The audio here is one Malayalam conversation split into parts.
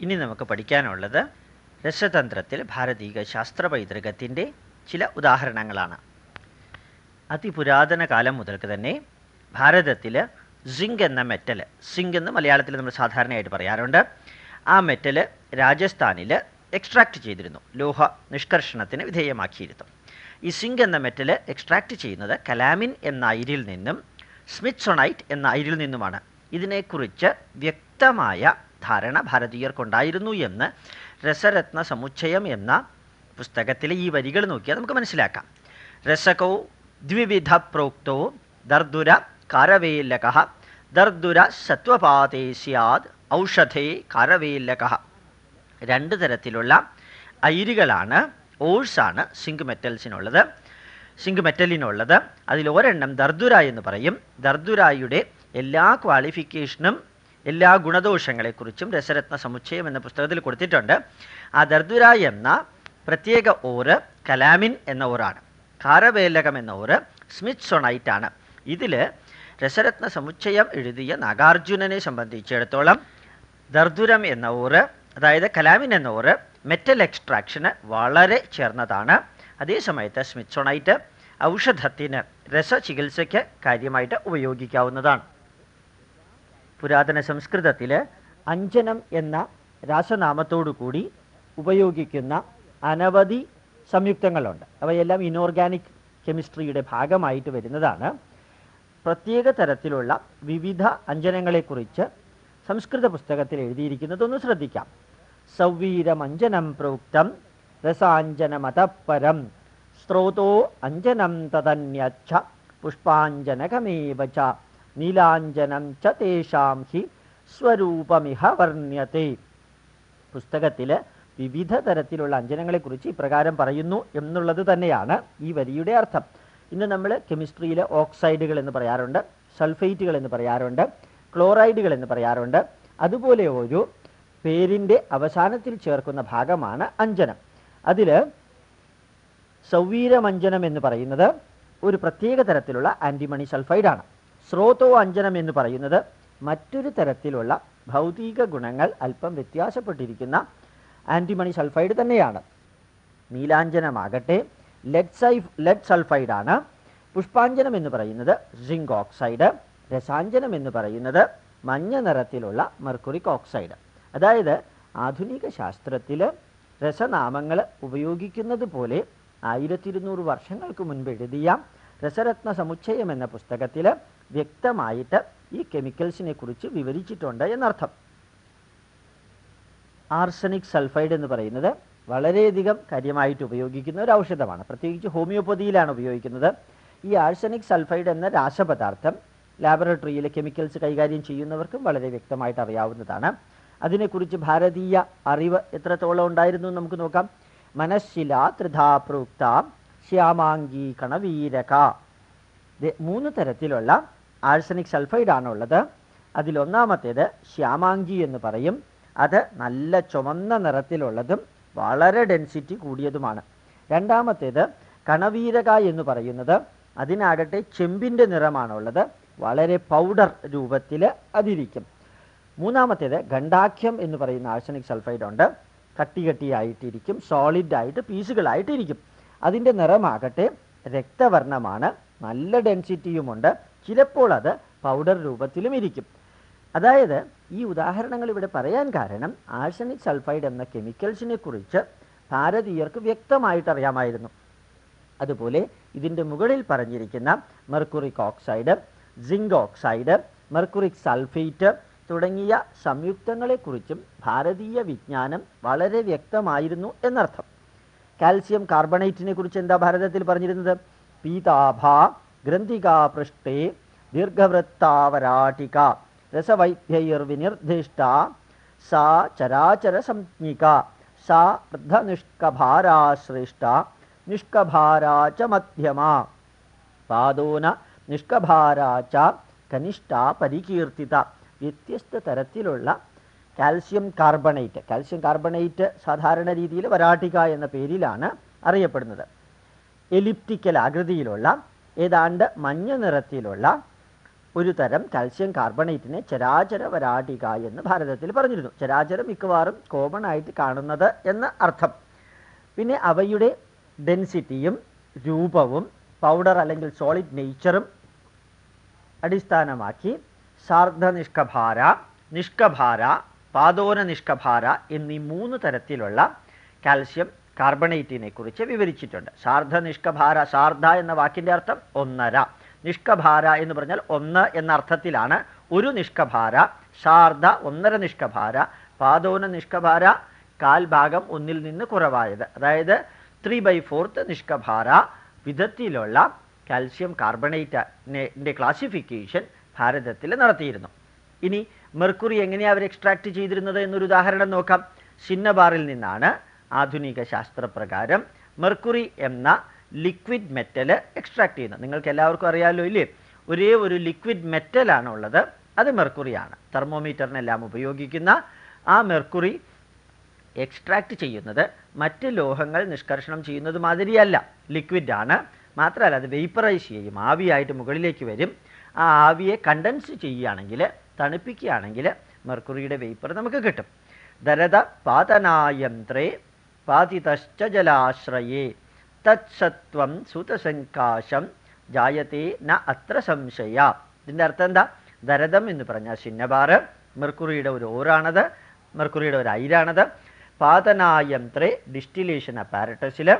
ഇനി നമുക്ക് പഠിക്കാനുള്ളത് രസതന്ത്രത്തിൽ ഭാരതീയ ശാസ്ത്ര പൈതൃകത്തിന്റെ ചില ഉദാഹരണങ്ങളാണ്. അതിപുരാതന കാലം മുതൽക്ക് തന്നെ ഭാരതത്തിൽ സിങ്ക് എന്ന മെറ്റൽ സിങ്ക് എന്ന് മലയാളത്തിൽ നമ്മൾ സാധാരണയായിട്ട് പറയാറുണ്ട്. ആ മെറ്റൽ രാജസ്ഥാനിൽ എക്സ്ട്രാക്ട് ചെയ്തിരുന്നു ലോഹ നിഷ്കർഷണത്തിന് വിധേയമാക്കിയിരുന്നു. ഈ സിങ്ക് എന്ന മെറ്റൽ എക്സ്ട്രാക്ട് ചെയ്യുന്നത് കലാമിൻ എന്ന അയിരിൽ നിന്നും സ്മിത്സൊണൈറ്റ് എന്ന അയിരിൽ നിന്നുമാണ്. ഇതിനെക്കുറിച്ച് വ്യക്തമായ ധാരണ ഭാരതീയർക്കുണ്ടായിരുന്നു എന്ന് രസരത്ന സമുച്ചയം എന്ന പുസ്തകത്തിലെ ഈ വരികൾ നോക്കിയാൽ നമുക്ക് മനസ്സിലാക്കാം. രസകോ ദ്വിവിധ പ്രോക്തോ ദർദുര കാരവേലക ദർദുര സത്വപാതേ സ്യാദ് ഔഷധേ കാരവേലക. രണ്ട് തരത്തിലുള്ള അയിരുകളാണ് ഓഴ്സാണ് സിങ്ക് മെറ്റൽസിനുള്ളത്. സിങ്ക് മെറ്റലിനുള്ളത്. അതിൽ ഒരെണ്ണം ദർദുര എന്ന് പറയും. ദർദുരായുടെ എല്ലാ ക്വാളിഫിക്കേഷനും എല്ലാ ഗുണദോഷങ്ങളെക്കുറിച്ചും രസരത്ന സമുച്ചയം എന്ന പുസ്തകത്തിൽ കൊടുത്തിട്ടുണ്ട്. ആ ദർദുര എന്ന പ്രത്യേക ഓറ് കലാമിൻ എന്ന ഓറാണ്. കാരവേലകം എന്ന ഓറ് സ്മിത്സൊണൈറ്റാണ്. ഇതിൽ രസരത്ന സമുച്ചയം എഴുതിയ നാഗാർജുനനെ സംബന്ധിച്ചിടത്തോളം ദർദുരം എന്ന ഓറ് അതായത് കലാമിൻ എന്ന ഓറ് മെറ്റൽ എക്സ്ട്രാക്ഷന് വളരെ ചേർന്നതാണ്. അതേസമയത്ത് സ്മിത്സോണൈറ്റ് ഔഷധത്തിന് രസചികിത്സയ്ക്ക് കാര്യമായിട്ട് ഉപയോഗിക്കാവുന്നതാണ്. പുരാതന സംസ്കൃതത്തിൽ അഞ്ജനം എന്ന രാസനാമത്തോടു കൂടി ഉപയോഗിക്കുന്ന അനവധി സംയുക്തങ്ങളുണ്ട്. അവയെല്ലാം ഇനോർഗാനിക് കെമിസ്ട്രിയുടെ ഭാഗമായിട്ട് വരുന്നതാണ്. പ്രത്യേക തരത്തിലുള്ള വിവിധ അഞ്ജനങ്ങളെക്കുറിച്ച് സംസ്കൃത പുസ്തകത്തിൽ എഴുതിയിരിക്കുന്നതൊന്ന് ശ്രദ്ധിക്കാം. സൗവീരമഞ്ജനം പ്രോക്തം രസാഞ്ജനമതപ്പരം സ്രോതോ അഞ്ജനം തതന്യച്ഛ പുഷ്പാഞ്ജനകമേവ ച നീലാഞ്ജനം ച തേഷാം ഹി സ്വരൂപമിഹ വർണ്യത്തെ. പുസ്തകത്തിൽ വിവിധ തരത്തിലുള്ള അഞ്ജനങ്ങളെക്കുറിച്ച് ഇപ്രകാരം പറയുന്നു എന്നുള്ളത് തന്നെയാണ് ഈ വരിയുടെ അർത്ഥം. ഇന്ന് നമ്മൾ കെമിസ്ട്രിയിലെ ഓക്സൈഡുകൾ എന്ന് പറയാറുണ്ട് സൾഫേറ്റുകൾ എന്ന് പറയാറുണ്ട് ക്ലോറൈഡുകൾ എന്ന് പറയാറുണ്ട്. അതുപോലെ ഒരു പേരിന്റെ അവസാനത്തിൽ ചേർക്കുന്ന ഭാഗമാണ് അഞ്ജനം. അതിൽ സൗവീരമഞ്ജനം എന്ന് പറയുന്നത് ഒരു പ്രത്യേക തരത്തിലുള്ള ആന്റിമണി സൾഫൈഡാണ്. സ്രോതോ അഞ്ജനം എന്ന് പറയുന്നത് മറ്റൊരു തരത്തിലുള്ള ഭൗതിക ഗുണങ്ങൾ അല്പം വ്യത്യാസപ്പെട്ടിരിക്കുന്ന ആന്റിമണി സൾഫൈഡ് തന്നെയാണ്. നീലാഞ്ജനമാകട്ടെ ലെഡ് സൈഫ് ലെഡ് സൾഫൈഡാണ് പുഷ്പാഞ്ജനം എന്ന് പറയുന്നത് സിങ്ക് ഓക്സൈഡ് രസാഞ്ജനം എന്ന് പറയുന്നത് മഞ്ഞ നിറത്തിലുള്ള മെർക്കുറിക് ഓക്സൈഡ് അതായത് ആധുനിക ശാസ്ത്രത്തിൽ രസനാമങ്ങൾ ഉപയോഗിക്കുന്നത് പോലെ ആയിരത്തി ഇരുന്നൂറ് വർഷങ്ങൾക്ക് മുൻപ് എഴുതിയ രസരത്ന സമുച്ചയം എന്ന പുസ്തകത്തിൽ വ്യക്തമായിട്ട് ഈ കെമിക്കൽസിനെ കുറിച്ച് വിവരിച്ചിട്ടുണ്ട് എന്നർത്ഥം. ആർസനിക് സൾഫൈഡ് എന്ന് പറയുന്നത് വളരെയധികം കാര്യമായിട്ട് ഉപയോഗിക്കുന്ന ഒരു ഔഷധമാണ്. പ്രത്യേകിച്ച് ഹോമിയോപ്പതിയിലാണ് ഉപയോഗിക്കുന്നത്. ഈ ആർസനിക് സൾഫൈഡ് എന്ന രാസപദാർത്ഥം ലാബറട്ടറിയിലെ കെമിക്കൽസ് കൈകാര്യം ചെയ്യുന്നവർക്കും വളരെ വ്യക്തമായിട്ട് അറിയാവുന്നതാണ്. അതിനെക്കുറിച്ച് ഭാരതീയ അറിവ് എത്രത്തോളം ഉണ്ടായിരുന്നു നമുക്ക് നോക്കാം. മനസ്സില ത്രിധാ പ്രോക്ത ശ്യാമാംഗി കണവീരക മൂന്ന് തരത്തിലുള്ള ആഴ്സനിക് സൾഫൈഡ് ആണുള്ളത് അതിലൊന്നാമത്തേത് ശ്യാമാംഗി എന്ന് പറയും. അത് നല്ല ചുമന്ന നിറത്തിലുള്ളതും വളരെ ഡെൻസിറ്റി കൂടിയതുമാണ്. രണ്ടാമത്തേത് കണവീരക എന്ന് പറയുന്നത്. അതിനാകട്ടെ ചെമ്പിന്റെ നിറമാണുള്ളത്. വളരെ പൗഡർ രൂപത്തിൽ അതിരിക്കും. മൂന്നാമത്തേത് ഗണ്ടാഖ്യം എന്ന് പറയുന്ന ആഴ്സനിക് സൾഫൈഡ് ഉണ്ട് കട്ടി കട്ടിയായിട്ടിരിക്കും സോളിഡ് ആയിട്ട് പീസുകളായിട്ടിരിക്കും. അതിന്റെ നിറമാകട്ടെ രക്തവർണമാണ്. നല്ല ഡെൻസിറ്റിയുമുണ്ട്. ചിലപ്പോൾ അത് പൗഡർ രൂപത്തിലും ഇരിക്കും. അതായത് ഈ ഉദാഹരണങ്ങൾ ഇവിടെ പറയാൻ കാരണം ആഴ്സനിക് സൾഫൈഡ് എന്ന കെമിക്കൽസിനെ കുറിച്ച് ഭാരതീയർക്ക് വ്യക്തമായിട്ട് അറിയാമായിരുന്നു അതുപോലെ ഇതിന്റെ മുകളിൽ പറഞ്ഞിരിക്കുന്ന mercuric oxide zinc oxide mercuric sulphate തുടങ്ങിയ സംയുക്തങ്ങളെക്കുറിച്ചും ഭാരതീയ വിജ്ഞാനം വളരെ വ്യക്തമായിരുന്നു എന്നർത്ഥം. കാൽസ്യം കാർബണേറ്റിനെ കുറിച്ച് എന്താ ഭാരതത്തിൽ പറഞ്ഞിരുന്നത്? പീതാഭ ഗ്രന്ഥികാ പൃഷ്ഠേ ദീർഘവൃത്താവരാട്ടിക. രസവൈദ്യൈർവിനിർദ്ദിഷ്ട സാ ചരാചരസംജ്ഞിക. സാ അർദ്ധനിഷ്കഭാരാശ്രേഷ്ട നിഷ്കഭാരാ മധ്യമ. പാദൂന നിഷ്കഭാരാ കനിഷ്ഠ പരികീർത്തിത. വ്യത്യസ്ത തരത്തിലുള്ള കാൽസ്യം കാർബണേറ്റ്. കാൽസ്യം കാർബണേറ്റ് സാധാരണ രീതിയിൽ വരാട്ടിക എന്ന പേരിലാണ് അറിയപ്പെടുന്നത്. എലിപ്റ്റിക്കൽ ആകൃതിയിലുള്ള ഏതാണ്ട് മഞ്ഞ നിറത്തിലുള്ള ഒരു തരം കാൽസ്യം കാർബണേറ്റിനെ ചരാചര വരാടിക എന്ന് ഭാരതത്തിൽ പറഞ്ഞിരുന്നു. ചരാചരം മിക്കവാറും കോമൺ ആയിട്ട് കാണുന്നത് എന്ന് അർത്ഥം. പിന്നെ അവയുടെ ഡെൻസിറ്റിയും രൂപവും പൗഡർ അല്ലെങ്കിൽ സോളിഡ് നേച്ചറും അടിസ്ഥാനമാക്കി സാർദ്ധനിഷ്കഭാര നിഷ്കഭാര പാതോന നിഷ്കഭാര എന്നീ മൂന്ന് തരത്തിലുള്ള കാൽസ്യം കാർബണേറ്റിനെ കുറിച്ച് വിവരിച്ചിട്ടുണ്ട്. സാർദ്ധ നിഷ്കഭാര സാർദ്ധ എന്ന വാക്കിന്റെ അർത്ഥം ഒന്നര. നിഷ്കഭാര എന്ന് പറഞ്ഞാൽ ഒന്ന് എന്ന അർത്ഥത്തിലാണ് ഒരു നിഷ്കഭാര ശാർദ ഒന്നര നിഷ്കഭാര പാദോന നിഷ്കഭാര കാൽ ഭാഗം ഒന്നിൽ നിന്ന് കുറവായത്. അതായത് ത്രീ ബൈ ഫോർത്ത് നിഷ്കഭാര വിധത്തിലുള്ള കാൽസ്യം കാർബണേറ്റിന്റെ ക്ലാസിഫിക്കേഷൻ ഭാരതത്തിൽ നടത്തിയിരുന്നു. ഇനി മെർക്കുറി എങ്ങനെയാണ് അവർ എക്സ്ട്രാക്ട് ചെയ്തിരുന്നത് എന്നൊരു ഉദാഹരണം നോക്കാം. സിന്നബാറിൽ നിന്നാണ് ആധുനിക ശാസ്ത്രപ്രകാരം മെർക്കുറി എന്ന ലിക്വിഡ് മെറ്റൽ എക്സ്ട്രാക്ട് ചെയ്യുന്നത്. നിങ്ങൾക്ക് എല്ലാവർക്കും അറിയാമല്ലോ ഇല്ലേ? ഒരേ ഒരു ലിക്വിഡ് മെറ്റലാണ് ഉള്ളത് അത് മെർക്കുറിയാണ് തെർമോമീറ്ററിനെല്ലാം ഉപയോഗിക്കുന്ന ആ മെർക്കുറി എക്സ്ട്രാക്ട് ചെയ്യുന്നത് മറ്റ് ലോഹങ്ങൾ നിഷ്കർഷണം ചെയ്യുന്നത് മാതിരിയല്ല. ലിക്വിഡാണ് മാത്രമല്ല അത് വേപ്പറൈസ് ചെയ്യും. ആവിയായിട്ട് മുകളിലേക്ക് വരും. ആ ആവിയെ കണ്ടൻസ് ചെയ്യുകയാണെങ്കിൽ തണുപ്പിക്കുകയാണെങ്കിൽ മെർക്കുറിയുടെ വേപ്പർ നമുക്ക് കിട്ടും. ദരത പാതനായന്ത്രേ പാതിതശ്ച ജലാശ്രയേ തത്സത്വം സുതസങ്കാശം ജായത്തെ ന അത്ര സംശയ. ഇതിന്റെ അർത്ഥം എന്താ? ദരതം എന്ന് പറഞ്ഞാൽ ചിന്നബാറ് മെർക്കുറിയുടെ ഒരു ഓറാണത്. മെർക്കുറിയുടെ ഒരു ഐരാണത് പാതനായന്ത്രേ ഡിസ്റ്റിലേഷൻ അപ്പാരറ്റസിൽ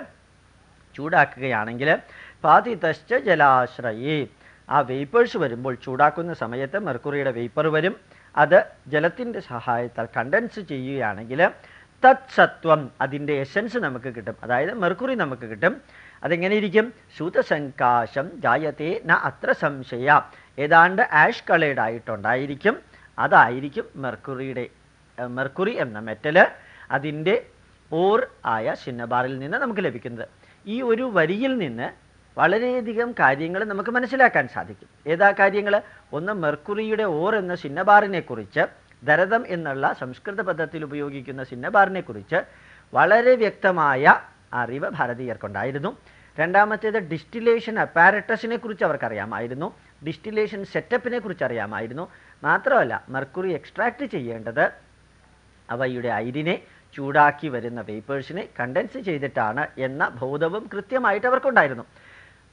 ചൂടാക്കുകയാണെങ്കിൽ പാതിതശ്ച ജലാശ്രയേ. ആ വേപ്പേഴ്സ് വരുമ്പോൾ ചൂടാക്കുന്ന സമയത്ത് മെർക്കുറിയുടെ വേപ്പർ വരും. അത് ജലത്തിന്റെ സഹായത്താൽ കണ്ടൻസ് ചെയ്യുകയാണെങ്കിൽ തത്സത്വം. അതിന്റെ എസൻസ് നമുക്ക് കിട്ടും. അതായത് മെർക്കുറി നമുക്ക് കിട്ടും. അതെങ്ങനെ ഇരിക്കും? ശൂതസങ്കാശം ജായത്തെ ന അത്ര സംശയ. ഏതാണ്ട് ആഷ് കളേഡ് ആയിട്ടുണ്ടായിരിക്കും. അതായിരിക്കും മെർക്കുറിയുടെ മെർക്കുറി എന്ന മെറ്റൽ അതിന്റെ ഓർ ആയ ചിന്നബാറിൽ നിന്ന് നമുക്ക് ലഭിക്കുന്നത്. ഈ ഒരു വരിയിൽ നിന്ന് വളരെയധികം കാര്യങ്ങൾ നമുക്ക് മനസ്സിലാക്കാൻ സാധിക്കും. ഏതാ കാര്യങ്ങൾ ഒന്ന് മെർക്കുറിയുടെ ഓർ എന്ന ചിന്നബാറിനെ കുറിച്ച് ദരതം എന്നുള്ള സംസ്കൃത പദത്തിൽ ഉപയോഗിക്കുന്ന സിന്നബാറിനെ കുറിച്ച് വളരെ വ്യക്തമായ അറിവ് ഭാരതീയർക്കുണ്ടായിരുന്നു. രണ്ടാമത്തേത് ഡിസ്റ്റിലേഷൻ അപ്പാരറ്റസിനെ കുറിച്ച് അവർക്കറിയാമായിരുന്നു. ഡിസ്റ്റിലേഷൻ സെറ്റപ്പിനെ കുറിച്ച് അറിയാമായിരുന്നു മാത്രമല്ല മെർക്കുറി എക്സ്ട്രാക്ട് ചെയ്യേണ്ടത് അവയുടെ ഐരിനെ ചൂടാക്കി വരുന്ന വേപ്പേഴ്സിനെ കണ്ടൻസ് ചെയ്തിട്ടാണ് എന്ന ബോധവും കൃത്യമായിട്ട് അവർക്കുണ്ടായിരുന്നു.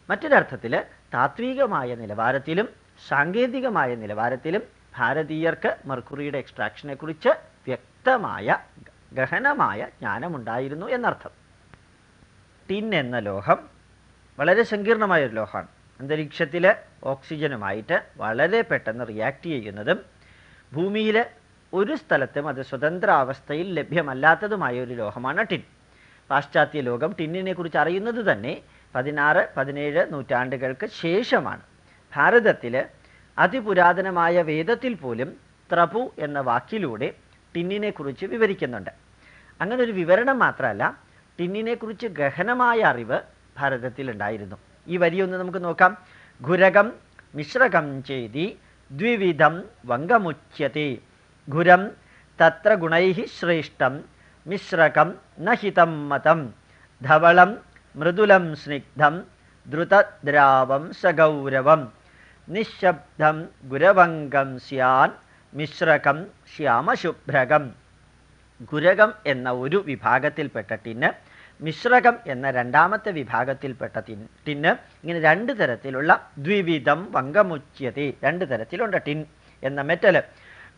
മറ്റൊരർത്ഥത്തിൽ താത്വികമായ നിലവാരത്തിലും സാങ്കേതികമായ നിലവാരത്തിലും ഭാരതീയർക്ക് മെർക്കുറിയുടെ എക്സ്ട്രാക്ഷനെ കുറിച്ച് വ്യക്തമായ ഗഹനമായ ജ്ഞാനമുണ്ടായിരുന്നു എന്നർത്ഥം. ടിൻ എന്ന ലോഹം വളരെ സങ്കീർണമായ ഒരു ലോഹമാണ്. അന്തരീക്ഷത്തിൽ ഓക്സിജനുമായിട്ട് വളരെ പെട്ടെന്ന് റിയാക്ട് ചെയ്യുന്നതും ഭൂമിയിൽ ഒരു സ്ഥലത്തും അത് സ്വതന്ത്രാവസ്ഥയിൽ ലഭ്യമല്ലാത്തതുമായ ഒരു ലോഹമാണ് ടിൻ. പാശ്ചാത്യ ലോകം ടിന്നിനെ കുറിച്ച് അറിയുന്നത് തന്നെ പതിനാറ് പതിനേഴ് നൂറ്റാണ്ടുകൾക്ക് ശേഷമാണ്. ഭാരതത്തിൽ അതിപുരാതനമായ വേദത്തിൽ പോലും ത്രപു എന്ന വാക്കിലൂടെ ടിന്നിനെ കുറിച്ച് വിവരിക്കുന്നുണ്ട്. അങ്ങനെ ഒരു വിവരണം മാത്രമല്ല ടിന്നിനെ കുറിച്ച് ഗഹനമായ അറിവ് ഭാരതത്തിലുണ്ടായിരുന്നു ഈ വരിയൊന്ന് നമുക്ക് നോക്കാം. ഘുരകം മിശ്രകം ചെയ്തി ദ്വിവിധം വങ്കമുച്യത്തെ ഘുരം തത്ര ഗുണൈ ശ്രേഷ്ഠം മിശ്രകം നഹിതം മതം. ധവളം മൃദുലം സ്നിഗ്ധം ദ്രുതദ്രാവം സഗൗരവം. നിശബ്ദം ഗുരവംഗം സ്യാൻ മിശ്രകം ശ്യാമശുഭ്രകം. ഗുരകം എന്ന ഒരു വിഭാഗത്തിൽപ്പെട്ട ടിന് മിശ്രകം എന്ന രണ്ടാമത്തെ വിഭാഗത്തിൽപ്പെട്ട ടിന്ന് ഇങ്ങനെ രണ്ട് തരത്തിലുള്ള ദ്വിവിധം വങ്കമുച്യത്തെ രണ്ട് തരത്തിലുണ്ട് ടിൻ എന്ന മെറ്റൽ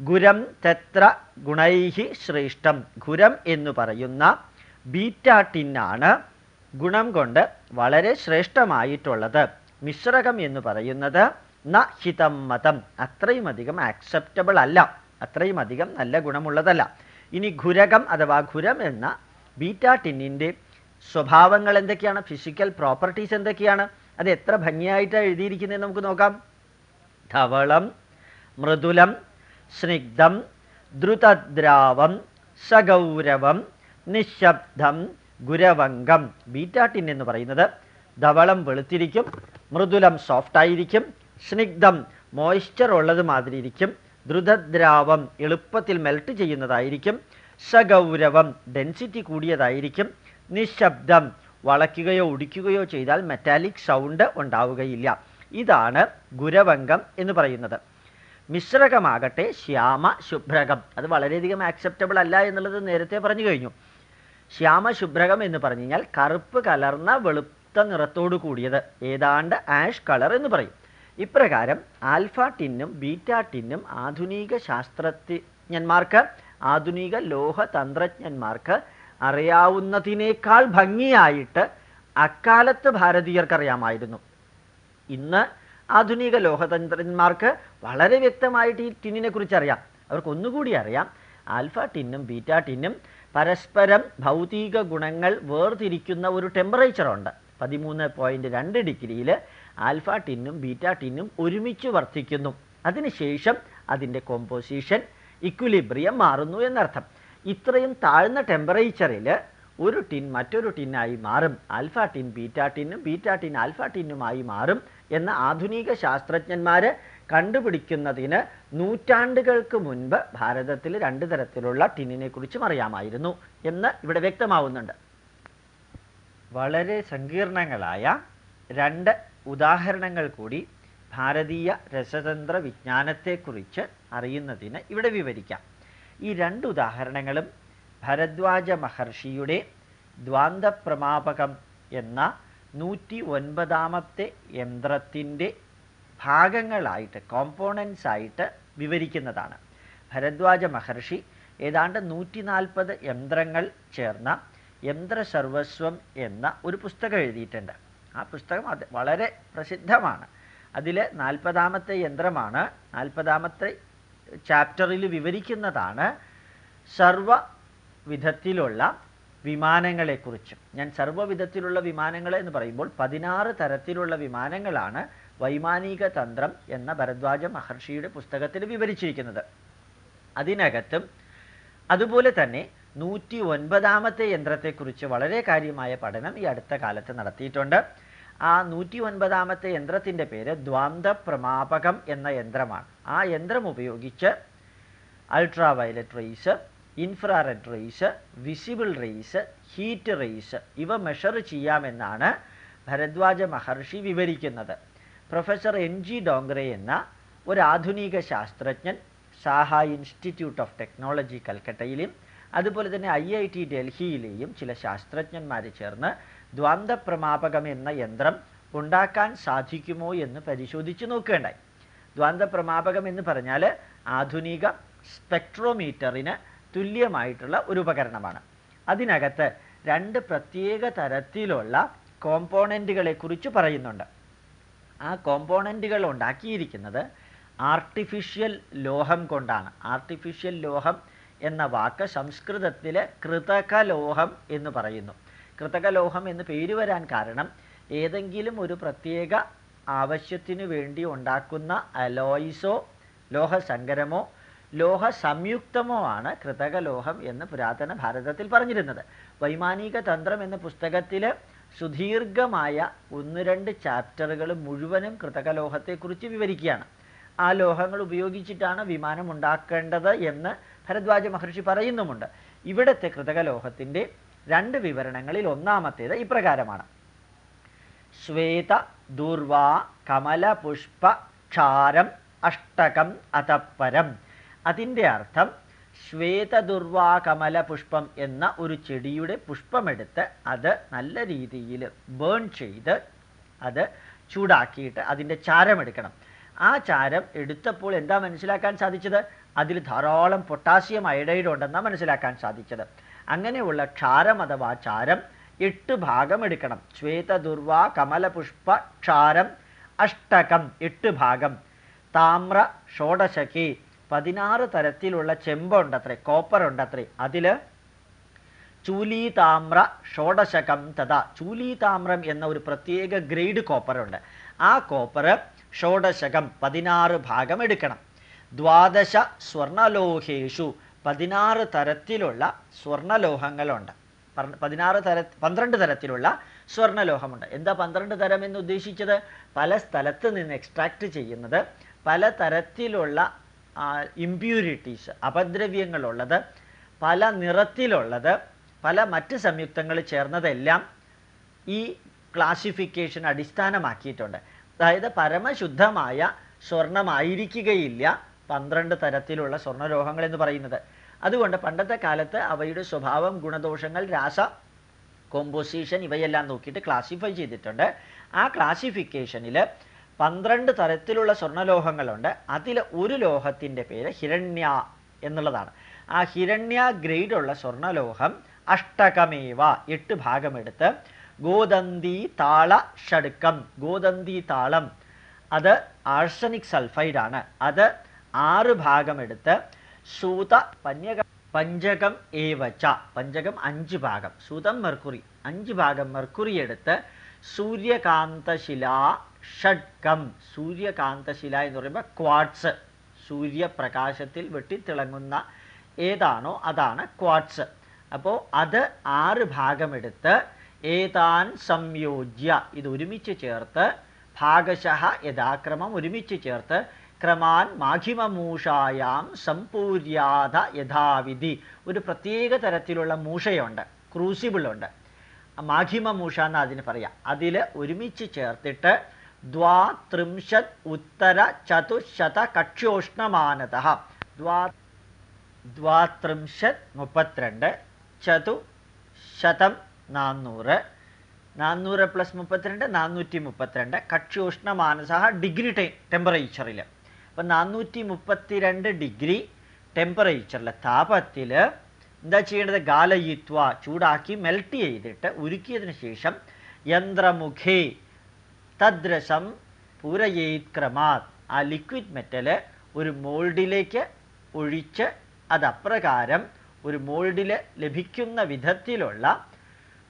ഗുരം തെത്ര ഗുണൈഹി ശ്രേഷ്ഠം. ഗുരം എന്ന് പറയുന്ന ബീറ്റ ടിന്നാണ് ഗുണം കൊണ്ട് വളരെ ശ്രേഷ്ഠമായിട്ടുള്ളത്. മിശ്രകം എന്ന് പറയുന്നത് ന മതം. അത്രയും അധികം ആക്സെപ്റ്റബിൾ അല്ല. അത്രയും അധികം നല്ല ഗുണമുള്ളതല്ല. ഇനി ഘുരകം അഥവാ ഘുരം എന്ന ബീറ്റാ ടിന്നിന്റെ സ്വഭാവങ്ങൾ എന്തൊക്കെയാണ്? ഫിസിക്കൽ പ്രോപ്പർട്ടീസ് എന്തൊക്കെയാണ്? അത് എത്ര ഭംഗിയായിട്ടാണ് എഴുതിയിരിക്കുന്നത് നമുക്ക് നോക്കാം. ധവളം മൃദുലം സ്നിഗ്ധം ദ്രുതദ്രാവം സഗൗരവം നിശബ്ദം ഗുരവംഗം. ബീറ്റാട്ടിൻ എന്ന് പറയുന്നത് ധവളം വെളുത്തിരിക്കും മൃദുലം സോഫ്റ്റ് ആയിരിക്കും സ്നിഗ്ധം മോയ്സ്ചർ ഉള്ളത് മാതിരി ഇരിക്കും. ദ്രുതദ്രാവം എളുപ്പത്തിൽ മെൽറ്റ് ചെയ്യുന്നതായിരിക്കും. സഗൗരവം ഡെൻസിറ്റി കൂടിയതായിരിക്കും. നിശബ്ദം വളയ്ക്കുകയോ ഉടിക്കുകയോ ചെയ്താൽ മെറ്റാലിക് സൗണ്ട് ഉണ്ടാവുകയില്ല. ഇതാണ് ഗുരവംഗം എന്ന് പറയുന്നത്. മിശ്രകമാകട്ടെ ശ്യാമ ശുഭ്രകം. അത് വളരെയധികം ആക്സെപ്റ്റബിൾ അല്ല എന്നുള്ളത് നേരത്തെ പറഞ്ഞു കഴിഞ്ഞു. ശ്യാമ ശുഭ്രകം എന്ന് പറഞ്ഞു കഴിഞ്ഞാൽ കറുപ്പ് കലർന്ന വെളുത്ത നിറത്തോടു കൂടിയത്. ഏതാണ്ട് ആഷ് കളർ എന്ന് പറയും. ഇപ്രകാരം ആൽഫ ടിന്നും ബീറ്റ ടിന്നും ആധുനിക ശാസ്ത്രജ്ഞന്മാർക്ക് ആധുനിക ലോഹ തന്ത്രജ്ഞന്മാർക്ക് അറിയാവുന്നതിനേക്കാൾ ഭംഗിയായിട്ട് അക്കാലത്ത് ഭാരതീയർക്കറിയാമായിരുന്നു. ഇന്ന് ആധുനിക ലോഹതന്ത്രന്മാർക്ക് വളരെ വ്യക്തമായിട്ട് ഈ ടിന്നിനെ കുറിച്ച് അറിയാം. അവർക്ക് ഒന്നുകൂടി അറിയാം ആൽഫ ടിന്നും ബീറ്റ ടിന്നും പരസ്പരം ഭൗതിക ഗുണങ്ങൾ വേർതിരിക്കുന്ന ഒരു ടെമ്പറേച്ചറുണ്ട് പതിമൂന്ന് പോയിന്റ് രണ്ട് ഡിഗ്രിയിൽ ആൽഫ ടിന്നും ബീറ്റ ടിന്നും ഒരുമിച്ച് വർദ്ധിക്കുന്നു അതിനുശേഷം അതിന്റെ കോമ്പോസിഷൻ ഇക്വിലിബ്രിയം മാറുന്നു എന്നർത്ഥം. ഇത്രയും താഴ്ന്ന ടെമ്പറേച്ചറിൽ ഒരു ടിൻ മറ്റൊരു ടിന്നായി മാറും. ആൽഫ ടിൻ ബീറ്റ ടിന്നും ബീറ്റ ടിൻ ആൽഫ ടിന്നുമായി മാറും എന്ന് ആധുനിക ശാസ്ത്രജ്ഞന്മാർ കണ്ടുപിടിക്കുന്നതിന് നൂറ്റാണ്ടുകൾക്ക് മുൻപ് ഭാരതത്തിൽ രണ്ട് തരത്തിലുള്ള ടിന്നിനെ കുറിച്ചും അറിയാമായിരുന്നു എന്ന് ഇവിടെ വ്യക്തമാവുന്നുണ്ട്. വളരെ സങ്കീർണങ്ങളായ രണ്ട് ഉദാഹരണങ്ങൾ കൂടി ഭാരതീയ രസതന്ത്ര വിജ്ഞാനത്തെക്കുറിച്ച് അറിയുന്നതിന് ഇവിടെ വിവരിക്കാം. ഈ രണ്ട് ഉദാഹരണങ്ങളും ഭരദ്വാജ മഹർഷിയുടെ ദ്വാന്തപ്രമാപകം എന്ന നൂറ്റി ഒൻപതാമത്തെ യന്ത്രത്തിന്റെ ഭാഗങ്ങളായിട്ട് കോമ്പോണൻസ് ആയിട്ട് വിവരിക്കുന്നതാണ്. ഭരദ്വാജ മഹർഷി ഏതാണ്ട് നൂറ്റി നാൽപ്പത് യന്ത്രങ്ങൾ ചേർന്ന യന്ത്രസർവസ്വം എന്ന ഒരു പുസ്തകം എഴുതിയിട്ടുണ്ട്. ആ പുസ്തകം അത് വളരെ പ്രസിദ്ധമാണ്. അതിൽ നാൽപ്പതാമത്തെ യന്ത്രമാണ് നാൽപ്പതാമത്തെ ചാപ്റ്ററിൽ വിവരിക്കുന്നതാണ് സർവ വിധത്തിലുള്ള വിമാനങ്ങളെക്കുറിച്ചും. ഞാൻ സർവവിധത്തിലുള്ള വിമാനങ്ങൾ എന്ന് പറയുമ്പോൾ പതിനാറ് തരത്തിലുള്ള വിമാനങ്ങളാണ് വൈമാനിക തന്ത്രം എന്ന ഭരദ്വാജ മഹർഷിയുടെ പുസ്തകത്തിൽ വിവരിച്ചിരിക്കുന്നത്. അതിനകത്തും അതുപോലെ തന്നെ നൂറ്റി ഒൻപതാമത്തെ യന്ത്രത്തെക്കുറിച്ച് വളരെ കാര്യമായ പഠനം ഈ അടുത്ത കാലത്ത് നടത്തിയിട്ടുണ്ട്. ആ നൂറ്റി ഒൻപതാമത്തെ യന്ത്രത്തിന്റെ പേര് ദ്വാന്ത പ്രമാപകം എന്ന യന്ത്രമാണ്. ആ യന്ത്രം ഉപയോഗിച്ച് ultraviolet rays infrared rays visible rays heat rays ഇവ മെഷർ ചെയ്യാമെന്നാണ് ഭരദ്വാജ മഹർഷി വിവരിക്കുന്നത്. പ്രൊഫസർ എൻ ജി ഡോങ്റെ എന്ന ഒരു ആധുനിക ശാസ്ത്രജ്ഞൻ സാഹ ഇൻസ്റ്റിറ്റ്യൂട്ട് ഓഫ് ടെക്നോളജി കൽക്കട്ടയിലും അതുപോലെ തന്നെ ഐ ഐ ടി ഡൽഹിയിലെയും ചില ശാസ്ത്രജ്ഞന്മാർ ചേർന്ന് ദ്വാന്തപ്രമാപകം എന്ന യന്ത്രം ഉണ്ടാക്കാൻ സാധിക്കുമോ എന്ന് പരിശോധിച്ച് നോക്കുകയുണ്ടായി. ദ്വാന്തപ്രമാപകം എന്ന് പറഞ്ഞാൽ ആധുനിക സ്പെക്ട്രോമീറ്ററിന് തുല്യമായിട്ടുള്ള ഒരു ഉപകരണമാണ്. അതിനകത്ത് രണ്ട് പ്രത്യേക തരത്തിലുള്ള കോമ്പോണന്റുകളെ കുറിച്ച് പറയുന്നുണ്ട്. ആ കോമ്പോണന്റുകൾ ഉണ്ടാക്കിയിരിക്കുന്നത് ആർട്ടിഫിഷ്യൽ ലോഹം കൊണ്ടാണ്. ആർട്ടിഫിഷ്യൽ ലോഹം എന്ന വാക്ക് സംസ്കൃതത്തിൽ കൃതകലോഹം എന്ന് പറയുന്നു. കൃതകലോഹം എന്ന് പേര് വരാൻ കാരണം ഏതെങ്കിലും ഒരു പ്രത്യേക ആവശ്യത്തിനു വേണ്ടി ഉണ്ടാക്കുന്ന അലോയിസോ ലോഹസങ്കരമോ ലോഹ സംയുക്തമോ ആണ് കൃതകലോഹം എന്ന് പുരാതന ഭാരതത്തിൽ പറഞ്ഞിരുന്നത്. വൈമാനിക തന്ത്രം എന്ന പുസ്തകത്തിൽ സുദീർഘമായ ഒന്ന് രണ്ട് ചാപ്റ്ററുകൾ മുഴുവനും കൃതകലോഹത്തെക്കുറിച്ച് വിവരിക്കുകയാണ്. ആ ലോഹങ്ങൾ ഉപയോഗിച്ചിട്ടാണ് വിമാനം ഉണ്ടാക്കേണ്ടത് എന്ന് ഭരദ്വാജ മഹർഷി പറയുന്നുമുണ്ട്. ഇവിടുത്തെ കൃതകലോഹത്തിന്റെ രണ്ട് വിവരണങ്ങളിൽ ഒന്നാമത്തേത് ഇപ്രകാരമാണ്. ശ്വേത ദുർവാ കമല പുഷ്പ ക്ഷാരം അഷ്ടകം അതപ്പരം. അതിന്റെ അർത്ഥം ശ്വേതദുർവാ കമല പുഷ്പം എന്ന ഒരു ചെടിയുടെ പുഷ്പമെടുത്ത് അത് നല്ല രീതിയിൽ ബേൺ ചെയ്ത് അത് ചൂടാക്കിയിട്ട് അതിന്റെ ചാരം എടുക്കണം. ആ ചാരം എടുത്തപ്പോൾ എന്താ മനസ്സിലാക്കാൻ സാധിച്ചത്? അതിൽ ധാരാളം പൊട്ടാസ്യം അയഡൈഡ് ഉണ്ടെന്നാണ് മനസ്സിലാക്കാൻ സാധിച്ചത്. അങ്ങനെയുള്ള ക്ഷാരം അഥവാ ചാരം എട്ട് ഭാഗം എടുക്കണം. ശ്വേതദുർവാ കമലപുഷ്പ ക്ഷാരം അഷ്ടകം എട്ട് ഭാഗം. താമ്ര ഷോഡശകി പതിനാറ് തരത്തിലുള്ള ചെമ്പുണ്ടത്രേ കോപ്പർ ഉണ്ടത്രേ അതിൽ ചൂലീതാമ്ര ഷോഡശകം തഥാ. ചൂലീതാമ്രം എന്ന ഒരു പ്രത്യേക ഗ്രേഡ് കോപ്പറുണ്ട്. ആ കോപ്പർ ഷോഡശകം പതിനാറ് ഭാഗം എടുക്കണം. ദ്വാദശ സ്വർണലോഹേഷു. പതിനാറ് തരത്തിലുള്ള സ്വർണലോഹങ്ങളുണ്ട്. പതിനാറ് തര പന്ത്രണ്ട് തരത്തിലുള്ള സ്വർണലോഹമുണ്ട്. എന്താ പന്ത്രണ്ട് തരം എന്ന് ഉദ്ദേശിച്ചത്? പല സ്ഥലത്ത് നിന്ന് എക്സ്ട്രാക്ട് ചെയ്യുന്നത് പല തരത്തിലുള്ള ഇമ്പ്യൂരിറ്റീസ് അപദ്രവ്യങ്ങളുള്ളത് പല നിറത്തിലുള്ളത് പല മറ്റ് സംയുക്തങ്ങൾ ചേർന്നതെല്ലാം ഈ ക്ലാസിഫിക്കേഷൻ അടിസ്ഥാനമാക്കിയിട്ടുണ്ട്. അതായത് പരമശുദ്ധമായ സ്വർണമായിരിക്കുകയില്ല പന്ത്രണ്ട് തരത്തിലുള്ള സ്വർണലോഹങ്ങൾ എന്ന് പറയുന്നത്. അതുകൊണ്ട് പണ്ടത്തെ കാലത്ത് അവയുടെ സ്വഭാവം ഗുണദോഷങ്ങൾ രാസ കോമ്പോസിഷൻ ഇവയെല്ലാം നോക്കിയിട്ട് ക്ലാസിഫൈ ചെയ്തിട്ടുണ്ട്. ആ ക്ലാസിഫിക്കേഷനിൽ പന്ത്രണ്ട് തരത്തിലുള്ള സ്വർണലോഹങ്ങളുണ്ട് അതിൽ ഒരു ലോഹത്തിന്റെ പേര് ഹിരണ്യ എന്നുള്ളതാണ്. ആ ഹിരണ്യ ഗ്രേഡുള്ള സ്വർണലോഹം അഷ്ടകമേവ എട്ട് ഭാഗമെടുത്ത് ഗോതന്തി താള ഷടുക്കം ഗോതന്തി താളം അത് ആർസനിക് സൾഫൈഡാണ് അത് ആറ് ഭാഗമെടുത്ത് സൂത പന്യക പഞ്ചകം ഏവച്ച പഞ്ചകം അഞ്ച് ഭാഗം. സൂതം മെർക്കുറി. അഞ്ച് ഭാഗം മെർക്കുറി എടുത്ത് സൂര്യകാന്തശില ഷഡ്കം സൂര്യകാന്തശില എന്ന് പറയുമ്പോൾ ക്വാഡ്സ് സൂര്യപ്രകാശത്തിൽ വെട്ടിത്തിളങ്ങുന്ന ഏതാണോ അതാണ് ക്വാഡ്സ് അപ്പോൾ അത് ആറ് ഭാഗമെടുത്ത് ഏതാൻ സംയോജ്യ. ഇത് ഒരുമിച്ച് ചേർത്ത് ഭാഗശഹ യഥാക്രമം ഒരുമിച്ച് ചേർത്ത് ക്രമാൻ മാഘിമമൂഷായാം സമ്പൂര്യാത യഥാവിധി. ഒരു പ്രത്യേക തരത്തിലുള്ള മൂഷയുണ്ട് ക്രൂസിബിളുണ്ട്. മാഘിമ മൂഷ എന്ന് അതിന് പറയാം. അതിൽ ഒരുമിച്ച് ചേർത്തിട്ട് ദ്വാത്രിംശത് ഉത്തര ചതുശത കക്ഷ്യോഷ്ണമാനത. ദ്വാ ദ്വാത്രിംശത് മുപ്പത്തിരണ്ട് ചതു ശതം നാന്നൂറ്. നാന്നൂറ് പ്ലസ് മുപ്പത്തിരണ്ട് നാനൂറ്റി മുപ്പത്തിരണ്ട്. കക്ഷ്യോഷ്ണമാനസ ഡിഗ്രി ടെമ്പറേച്ചറിൽ അപ്പം നാനൂറ്റി മുപ്പത്തിരണ്ട് ഡിഗ്രി ടെമ്പറേച്ചറിൽ താപത്തിൽ എന്താ ചെയ്യേണ്ടത്? ഗാലയിത്വ ചൂടാക്കി മെൽറ്റ് ചെയ്തിട്ട് ഉരുക്കിയതിന് ശേഷം യന്ത്രമുഖേ തദ്രസം പൂരയേത് ക്രമാത് ആ ലിക്വിഡ് മെറ്റൽ ഒരു മോൾഡിലേക്ക് ഒഴിച്ച് അതപ്രകാരം ഒരു മോൾഡിൽ ലഭിക്കുന്ന വിധത്തിലുള്ള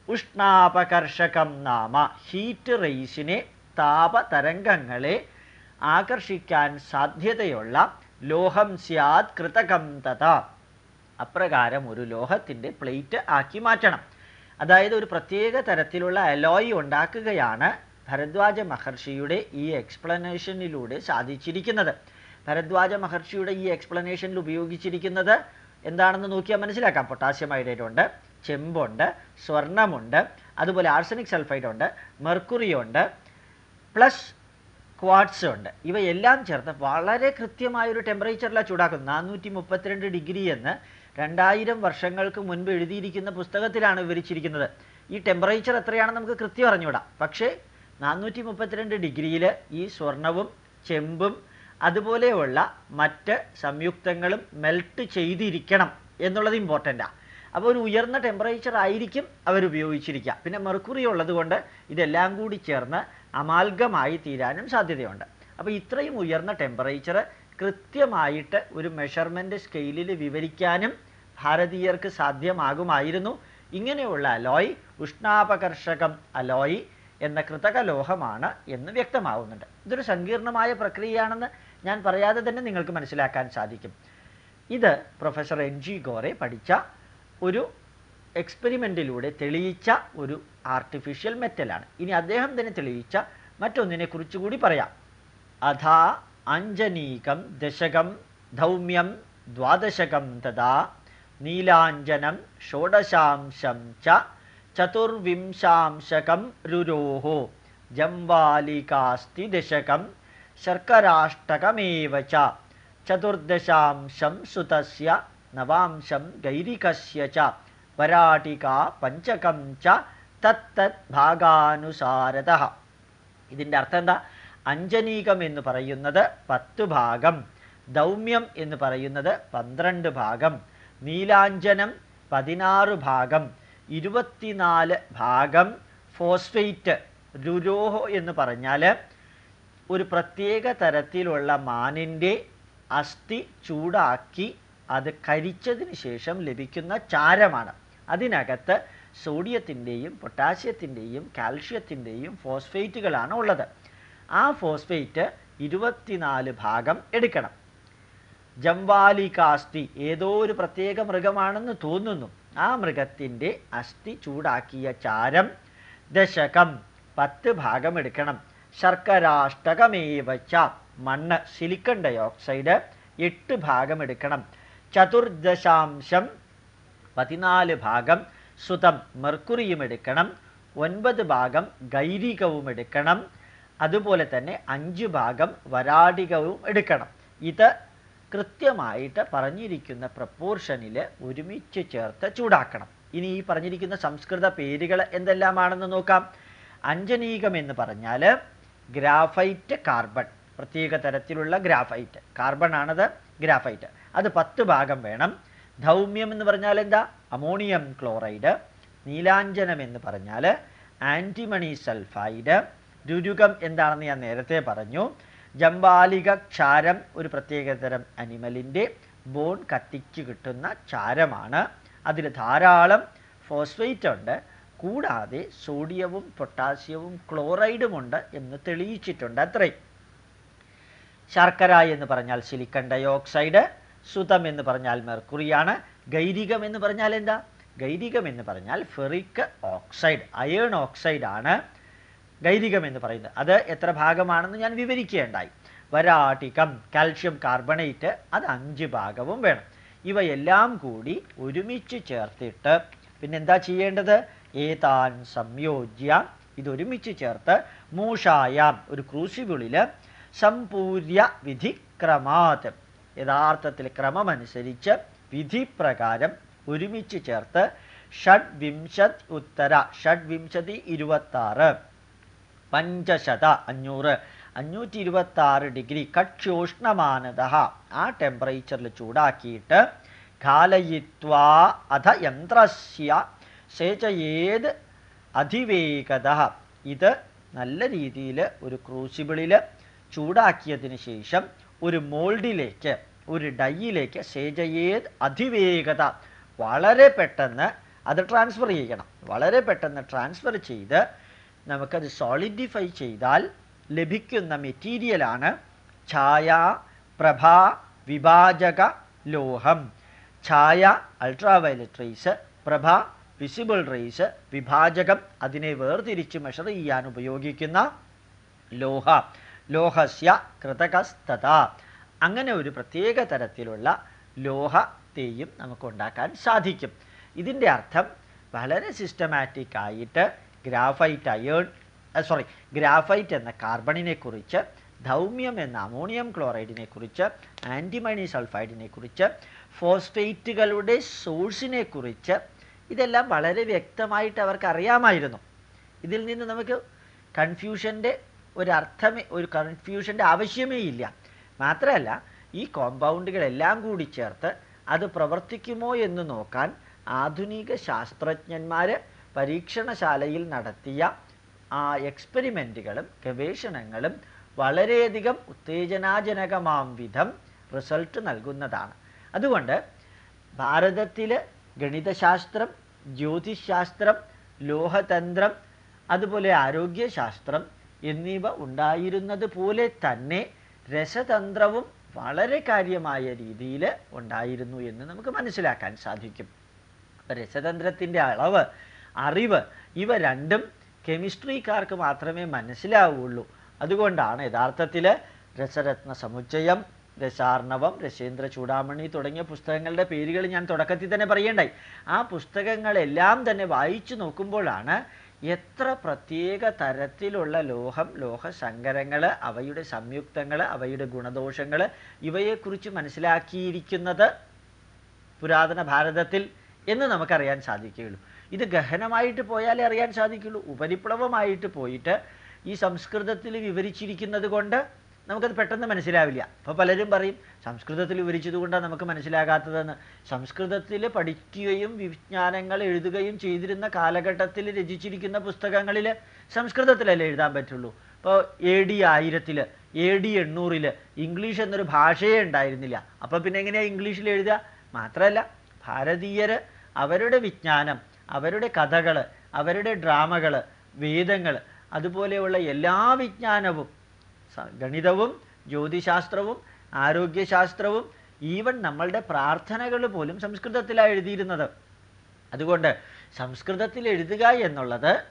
ഉഷ്ണാപകർഷകം നാമ ഹീറ്റ് റേസിനെ താപതരംഗങ്ങളെ ആകർഷിക്കാൻ സാധ്യതയുള്ള ലോഹം സ്യാത് കൃതകം തഥ. അപ്രകാരം ഒരു ലോഹത്തിന്റെ പ്ലേറ്റ് ആക്കി മാറ്റണം. അതായത് ഒരു പ്രത്യേക തരത്തിലുള്ള അലോയി ഉണ്ടാക്കുകയാണ് ഭരദ്വാജ മഹർഷിയുടെ ഈ എക്സ്പ്ലനേഷനിലൂടെ സാധിച്ചിരിക്കുന്നത്. ഭരദ്വാജ മഹർഷിയുടെ ഈ എക്സ്പ്ലനേഷനിൽ ഉപയോഗിച്ചിരിക്കുന്നത് എന്താണെന്ന് നോക്കിയാൽ മനസ്സിലാക്കാം. പൊട്ടാസ്യം ഹൈഡ്രേറ്റ് ഉണ്ട് ചെമ്പുണ്ട് സ്വർണമുണ്ട് അതുപോലെ ആർസനിക് സൾഫൈഡ് ഉണ്ട് മെർക്കുറി ഉണ്ട് പ്ലസ് ക്വാഡ്സ് ഉണ്ട്. ഇവയെല്ലാം ചേർത്ത് വളരെ കൃത്യമായൊരു ടെമ്പറേച്ചറിലാണ് ചൂടാക്കുന്നത്. നാനൂറ്റി മുപ്പത്തിരണ്ട് ഡിഗ്രി എന്ന് രണ്ടായിരം വർഷങ്ങൾക്ക് മുൻപ് എഴുതിയിരിക്കുന്ന പുസ്തകത്തിലാണ് വിവരിച്ചിരിക്കുന്നത്. ഈ ടെമ്പറേച്ചർ എത്രയാണെന്ന് നമുക്ക് കൃത്യം അറിഞ്ഞുവിടാം പക്ഷേ നാനൂറ്റി മുപ്പത്തിരണ്ട് ഡിഗ്രിയിൽ ഈ സ്വർണവും ചെമ്പും അതുപോലെയുള്ള മറ്റ് സംയുക്തങ്ങളും മെൽറ്റ് ചെയ്തിരിക്കണം എന്നുള്ളത് ഇമ്പോർട്ടന്റാണ് അപ്പോൾ ഒരു ഉയർന്ന ടെമ്പറേച്ചർ ആയിരിക്കും അവർ ഉപയോഗിച്ചിരിക്കുക പിന്നെ മെർക്കുറി ഉള്ളത് കൊണ്ട് ഇതെല്ലാം കൂടി ചേർന്ന് അമാൽഗമായി തീരാനും സാധ്യതയുണ്ട്. അപ്പോൾ ഇത്രയും ഉയർന്ന ടെമ്പറേച്ചർ കൃത്യമായിട്ട് ഒരു മെഷർമെന്റ് സ്കെയിലിൽ വിവരിക്കാനും ഭാരതീയർക്ക് സാധ്യമാകുമായിരുന്നു. ഇങ്ങനെയുള്ള അലോയ് ഉഷ്ണാപകർഷകം അലോയ് എന്ന കൃതക ലോഹമാണ് എന്ന് വ്യക്തമാവുന്നുണ്ട്. ഇതൊരു സങ്കീർണമായ പ്രക്രിയയാണെന്ന് ഞാൻ പറയാതെ തന്നെ നിങ്ങൾക്ക് മനസ്സിലാക്കാൻ സാധിക്കും. ഇത് പ്രൊഫസർ എൻ ജി ഗോറെ പഠിച്ച ഒരു എക്സ്പെരിമെന്റിലൂടെ തെളിയിച്ച ഒരു ആർട്ടിഫിഷ്യൽ മെറ്റലാണ് ഇനി അദ്ദേഹം തന്നെ തെളിയിച്ച മറ്റൊന്നിനെ കുറിച്ചുകൂടി പറയാം. അഥാ അഞ്ജനീകം ദശകം ധൗമ്യം ദ്വാദശകം തഥാ നീലാഞ്ജനം ഷോഡശാംശം ച ചതുർവിംശാംശകം രുരോഹോ ജംവാലികാസ്തി ദശകം ശർക്കരാഷ്ടകമേവ ചതുർദശാംശം സുതസ്യ നവാംശം ഗൈരികസ്യ ച വരാട്ടിക പഞ്ചകം ച തത്തത് ഭാഗാനുസാരത. ഇതിന്റെ അർത്ഥം എന്താ? അഞ്ജനീകം എന്ന് പറയുന്നത് പത്ത് ഭാഗം ദൗമ്യം എന്ന് പറയുന്നത് പന്ത്രണ്ട് ഭാഗം നീലാഞ്ജനം പതിനാറ് ഭാഗം ഇരുപത്തിനാല് ഭാഗം ഫോസ്ഫേറ്റ് രുരോഹോ എന്ന് പറഞ്ഞാൽ ഒരു പ്രത്യേക തരത്തിലുള്ള മാനിന്റെ അസ്ഥി ചൂടാക്കി അത് കരിച്ചതിന് ശേഷം ലഭിക്കുന്ന ചാരമാണ്. അതിനകത്ത് സോഡിയത്തിന്റെയും പൊട്ടാസ്യത്തിന്റെയും കാൽഷ്യത്തിന്റെയും ഫോസ്ഫേറ്റുകളാണ് ഉള്ളത്. ആ ഫോസ്ഫേറ്റ് ഇരുപത്തിനാല് ഭാഗം എടുക്കണം. ജംവാലികാസ്തി ഏതോ ഒരു പ്രത്യേക മൃഗമാണെന്ന് തോന്നുന്നു. ആ മൃഗത്തിന്റെ അസ്ഥി ചൂടാക്കിയ ചാരം ദശകം പത്ത് ഭാഗം എടുക്കണം. ശർക്കരാഷ്ടകമേവച്ച മണ്ണ് സിലിക്കൺ ഡയോക്സൈഡ് എട്ട് ഭാഗം എടുക്കണം. ചതുർദശാംശം പതിനാല് ഭാഗം സുതം മെർക്കുറിയും എടുക്കണം ഒൻപത് ഭാഗം ഗൈരികവും എടുക്കണം അതുപോലെ തന്നെ അഞ്ച് ഭാഗം വരാടികവും എടുക്കണം. ഇത് കൃത്യമായിട്ട് പറഞ്ഞിരിക്കുന്ന പ്രപ്പോർഷനിൽ ഒരുമിച്ച് ചേർത്ത് ചൂടാക്കണം. ഇനി ഈ പറഞ്ഞിരിക്കുന്ന സംസ്കൃത പേരുകൾ എന്തെല്ലാമാണെന്ന് നോക്കാം. അഞ്ജനീകം എന്ന് പറഞ്ഞാൽ ഗ്രാഫൈറ്റ് കാർബൺ. പ്രത്യേക തരത്തിലുള്ള ഗ്രാഫൈറ്റ്. കാർബൺ ആണത് ഗ്രാഫൈറ്റ്. അത് പത്ത് ഭാഗം വേണം. ധൗമ്യം എന്ന് പറഞ്ഞാൽ എന്താ? അമോണിയം ക്ലോറൈഡ് നീലാഞ്ജനം എന്ന് പറഞ്ഞാൽ ആന്റിമണി സൾഫൈഡ്. രുരുകം എന്താണെന്ന് ഞാൻ നേരത്തെ പറഞ്ഞു. ജമ്പാലിക ക്ഷാരം ഒരു പ്രത്യേകതരം അനിമലിന്റെ ബോൺ കത്തിച്ച് കിട്ടുന്ന ക്ഷാരമാണ്. അതിൽ ധാരാളം ഫോസ്ഫേറ്റ് ഉണ്ട്. കൂടാതെ സോഡിയവും പൊട്ടാസ്യവും ക്ലോറൈഡും ഉണ്ട് എന്ന് തെളിയിച്ചിട്ടുണ്ട് അത്രയും ശർക്കര എന്ന് പറഞ്ഞാൽ സിലിക്കൺ ഡയോക്സൈഡ് സുതം എന്ന് പറഞ്ഞാൽ മെർക്കുറിയാണ്. ഗൈരികം എന്ന് പറഞ്ഞാൽ എന്താ? ഗൈരികം എന്ന് പറഞ്ഞാൽ ഫെറിക് ഓക്സൈഡ് അയേൺ ഓക്സൈഡ് ആണ് ഗൈരികം എന്ന് പറയുന്നത്. അത് എത്ര ഭാഗമാണെന്ന് ഞാൻ വിവരിക്കുകയുണ്ടായി. വരാട്ടികം കാൽഷ്യം കാർബണേറ്റ് അത് അഞ്ച് ഭാഗവും വേണം. ഇവയെല്ലാം കൂടി ഒരുമിച്ച് ചേർത്തിട്ട് പിന്നെന്താ ചെയ്യേണ്ടത്? ഏതാൻ സംയോജ്യ ഇതൊരുമിച്ച് ചേർത്ത് മൂഷായാം ഒരു ക്രൂസിബിളിൽ സമ്പൂര്യ വിധിക്രമാത്. യഥാർത്ഥത്തിൽ ക്രമമനുസരിച്ച് വിധിപ്രകാരം ഒരുമിച്ച് ചേർത്ത് ഷഡ്വിംശത് ഉത്തര ഷഡ്വിംശതി ഇരുപത്താറ് പഞ്ചശത അഞ്ഞൂറ് അഞ്ഞൂറ്റി ഇരുപത്തി ആറ് ഡിഗ്രി കക്ഷ്യോഷ്ണമാനത ആ ടെമ്പറേച്ചറിൽ ചൂടാക്കിയിട്ട് ഘാലയിത്വാ അധ യന്ത്രസ്യ സേചയേത് അതിവേഗത ഇത് നല്ല രീതിയിൽ ഒരു ക്രൂസിബിളിൽ ചൂടാക്കിയതിന് ശേഷം ഒരു മോൾഡിലേക്ക് ഒരു ഡൈയിലേക്ക് സേജയേത് അതിവേഗത. വളരെ പെട്ടെന്ന് അത് ട്രാൻസ്ഫർ ചെയ്യണം. വളരെ പെട്ടെന്ന് ട്രാൻസ്ഫർ ചെയ്ത് നമുക്കത് സോളിഡിഫൈ ചെയ്താൽ ലഭിക്കുന്ന മെറ്റീരിയലാണ് ഛായ പ്രഭ വിഭാജക ലോഹം. ഛായ അൾട്രാവയലറ്റ് റേസ് പ്രഭ വിസിബിൾ റേസ് വിഭാജകം അതിനെ വേർതിരിച്ച് മെഷർ ചെയ്യാൻ ഉപയോഗിക്കുന്ന ലോഹ. ലോഹസ്യ കൃതകസ്തത. അങ്ങനെ ഒരു പ്രത്യേക തരത്തിലുള്ള ലോഹത്തെയും നമുക്ക് ഉണ്ടാക്കാൻ സാധിക്കും. ഇതിന്റെ അർത്ഥം വളരെ സിസ്റ്റമാറ്റിക് ആയിട്ട് ഗ്രാഫൈറ്റ് അയേൺ സോറി ഗ്രാഫൈറ്റ് എന്ന കാർബണിനെ കുറിച്ച് ധൗമ്യം എന്ന അമോണിയം ക്ലോറൈഡിനെ കുറിച്ച് ആന്റിമണി സൾഫൈഡിനെ കുറിച്ച് ഫോസ്ഫേറ്റുകളുടെ സോഴ്സിനെ കുറിച്ച് ഇതെല്ലാം വളരെ വ്യക്തമായിട്ട് അവർക്ക് അറിയാമായിരുന്നു ഇതിൽ നിന്ന് നമുക്ക് കൺഫ്യൂഷന്റെ ഒരു അർത്ഥമേ ഒരു കൺഫ്യൂഷന്റെ ആവശ്യമേ ഇല്ല. മാത്രമല്ല ഈ കോമ്പൗണ്ടുകളെല്ലാം കൂടി ചേർത്ത് അത് പ്രവർത്തിക്കുമോ എന്ന് നോക്കാൻ ആധുനിക ശാസ്ത്രജ്ഞന്മാർ പരീക്ഷണശാലയിൽ നടത്തിയ ആ എക്സ്പെരിമെന്റുകളും ഗവേഷണങ്ങളും വളരെയധികം ഉത്തേജനാജനകമാം വിധം റിസൾട്ട് നൽകുന്നതാണ്. അതുകൊണ്ട് ഭാരതത്തിൽ ഗണിതശാസ്ത്രം ജ്യോതിശാസ്ത്രം ലോഹതന്ത്രം അതുപോലെ ആരോഗ്യശാസ്ത്രം എന്നിവ ഉണ്ടായിരുന്നത് പോലെ തന്നെ രസതന്ത്രവും വളരെ കാര്യമായ രീതിയിൽ ഉണ്ടായിരുന്നു എന്ന് നമുക്ക് മനസ്സിലാക്കാൻ സാധിക്കും. രസതന്ത്രത്തിന്റെ അളവ് അറിവ് ഇവ രണ്ടും കെമിസ്ട്രിക്കാർക്ക് മാത്രമേ മനസ്സിലാവുള്ളൂ. അതുകൊണ്ടാണ് യഥാർത്ഥത്തിൽ രസരത്ന സമുച്ചയം രസാർണവം രസേന്ദ്ര ചൂടാമണി തുടങ്ങിയ പുസ്തകങ്ങളുടെ പേരുകൾ ഞാൻ തുടക്കത്തിൽ തന്നെ പറയേണ്ടായി. ആ പുസ്തകങ്ങളെല്ലാം തന്നെ വായിച്ചു നോക്കുമ്പോഴാണ് എത്ര പ്രത്യേക തരത്തിലുള്ള ലോഹം ലോഹസങ്കരങ്ങൾ അവയുടെ സംയുക്തങ്ങൾ അവയുടെ ഗുണദോഷങ്ങൾ ഇവയെക്കുറിച്ച് മനസ്സിലാക്കിയിരിക്കുന്നത് പുരാതന ഭാരതത്തിൽ എന്ന് നമുക്കറിയാൻ സാധിക്കുകയുള്ളൂ. ഇത് ഗഹനമായിട്ട് പോയാലേ അറിയാൻ സാധിക്കുള്ളൂ ഉപരിപ്ലവമായിട്ട് പോയിട്ട് ഈ സംസ്കൃതത്തിൽ വിവരിച്ചിരിക്കുന്നത് കൊണ്ട് നമുക്കത് പെട്ടെന്ന് മനസ്സിലാവില്ല. അപ്പോൾ പലരും പറയും സംസ്കൃതത്തിൽ വിവരിച്ചത് കൊണ്ടാണ് നമുക്ക് മനസ്സിലാകാത്തതെന്ന്. സംസ്കൃതത്തിൽ പഠിക്കുകയും വിജ്ഞാനങ്ങൾ എഴുതുകയും ചെയ്തിരുന്ന കാലഘട്ടത്തിൽ രചിച്ചിരിക്കുന്ന പുസ്തകങ്ങളിൽ സംസ്കൃതത്തിലല്ലേ എഴുതാൻ പറ്റുള്ളൂ. ഇപ്പോൾ എ ഡി ആയിരത്തിൽ എ ഡി എണ്ണൂറിൽ ഇംഗ്ലീഷ് എന്നൊരു ഭാഷയേ ഉണ്ടായിരുന്നില്ല. അപ്പോൾ പിന്നെ എങ്ങനെയാണ് ഇംഗ്ലീഷിൽ എഴുതുക? മാത്രമല്ല ഭാരതീയർ അവരുടെ വിജ്ഞാനം അവരുടെ കഥകൾ അവരുടെ ഡ്രാമകൾ വേദങ്ങൾ അതുപോലെയുള്ള എല്ലാ വിജ്ഞാനവും ഗണിതവും ജ്യോതിശാസ്ത്രവും ആരോഗ്യശാസ്ത്രവും ഈവൻ നമ്മളുടെ പ്രാർത്ഥനകൾ പോലും സംസ്കൃതത്തിലാണ് എഴുതിയിരുന്നത്. അതുകൊണ്ട് സംസ്കൃതത്തിൽ എഴുതുക എന്നുള്ളത്